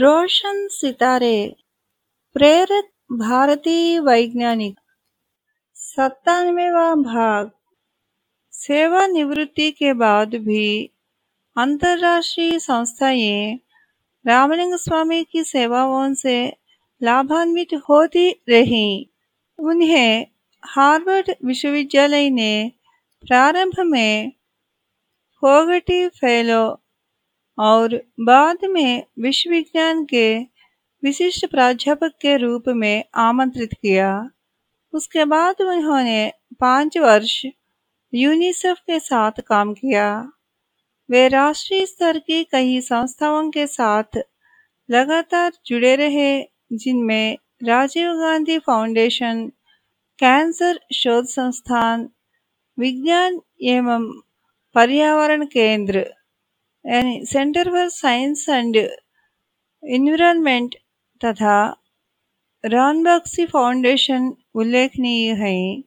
रोशन सितारे, प्रेरित भारतीय वैज्ञानिक, सत्तानवेवा भाग सेवानिवृत्ति के बाद भी अंतर्राष्ट्रीय संस्थाएँ रामलिंग स्वामी की सेवाओं से लाभान्वित होती रही। उन्हें हार्वर्ड विश्वविद्यालय ने प्रारंभ में फोगटी फेलो और बाद में विश्व विज्ञान के विशिष्ट प्राध्यापक के रूप में आमंत्रित किया। उसके बाद उन्होंने पाँच वर्ष यूनिसेफ के साथ काम किया। वे राष्ट्रीय स्तर की कई संस्थाओं के साथ लगातार जुड़े रहे, जिनमें राजीव गांधी फाउंडेशन, कैंसर शोध संस्थान, विज्ञान एवं पर्यावरण केंद्र यानी center for science and environment तथा रानबक्सी फाउंडेशन उल्लेखनीय है।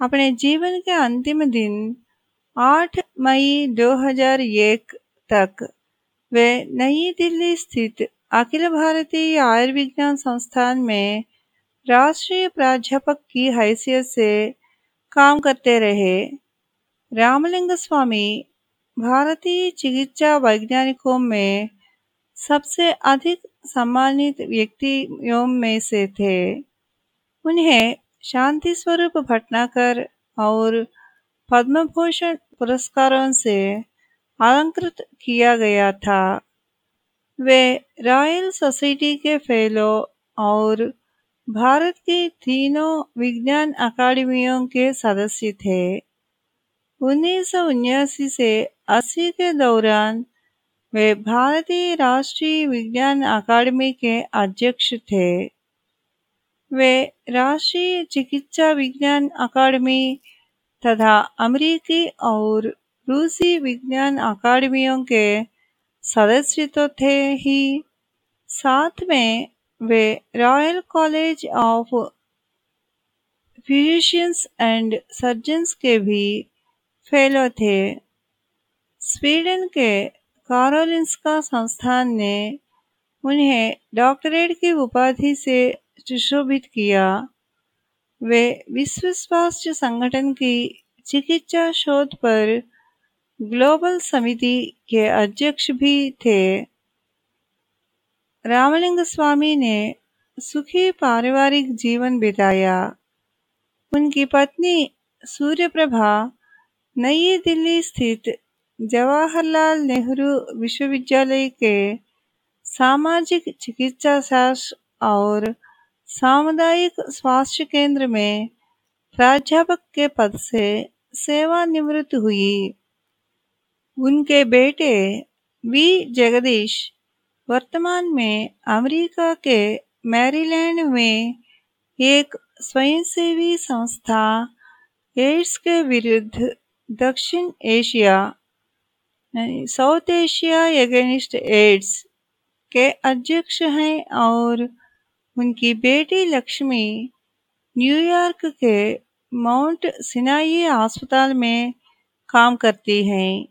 अपने जीवन के अंतिम दिन 8 मई 2001 तक, वे नई दिल्ली स्थित अखिल भारतीय आयुर्विज्ञान संस्थान में राष्ट्रीय प्राध्यापक की हैसियत से काम करते रहे। रामलिंग स्वामी भारतीय चिकित्सा वैज्ञानिकों में सबसे अधिक सम्मानित व्यक्तियों में से थे। उन्हें शांति स्वरूप भटनाकर और पद्म भूषण पुरस्कारों से अलंकृत किया गया था। वे रॉयल सोसाइटी के फेलो और भारत की तीनों विज्ञान अकादमियों के सदस्य थे। उन्नीस से 80 के दौरान वे भारतीय राष्ट्रीय विज्ञान अकादमी के अध्यक्ष थे। वे राष्ट्रीय चिकित्सा विज्ञान अकादमी तथा अमेरिकी और रूसी विज्ञान अकादमियों के सदस्य तो थे ही। साथ में वे royal college of physicians and surgeons के भी फेलो थे। स्वीडन के कारोलिंस्का संस्थान ने उन्हें डॉक्टरेट की उपाधि से सुशोभित किया। वे विश्व स्वास्थ्य संगठन की चिकित्सा शोध पर ग्लोबल समिति के अध्यक्ष भी थे। रामलिंग स्वामी ने सुखी पारिवारिक जीवन बिताया। उनकी पत्नी सूर्यप्रभा नई दिल्ली स्थित जवाहरलाल नेहरू विश्वविद्यालय के सामाजिक चिकित्सा शास्त्र और सामुदायिक स्वास्थ्य केंद्र में प्राध्यापक के पद से सेवानिवृत्त हुई उनके बेटे वी जगदीश वर्तमान में अमेरिका के मैरीलैंड में एक स्वयंसेवी संस्था एड्स के विरुद्ध दक्षिण Asia South Asia against AIDS के अध्यक्ष हैं और उनकी बेटी लक्ष्मी न्यूयॉर्क के माउंट सिनाई अस्पताल में काम करती हैं।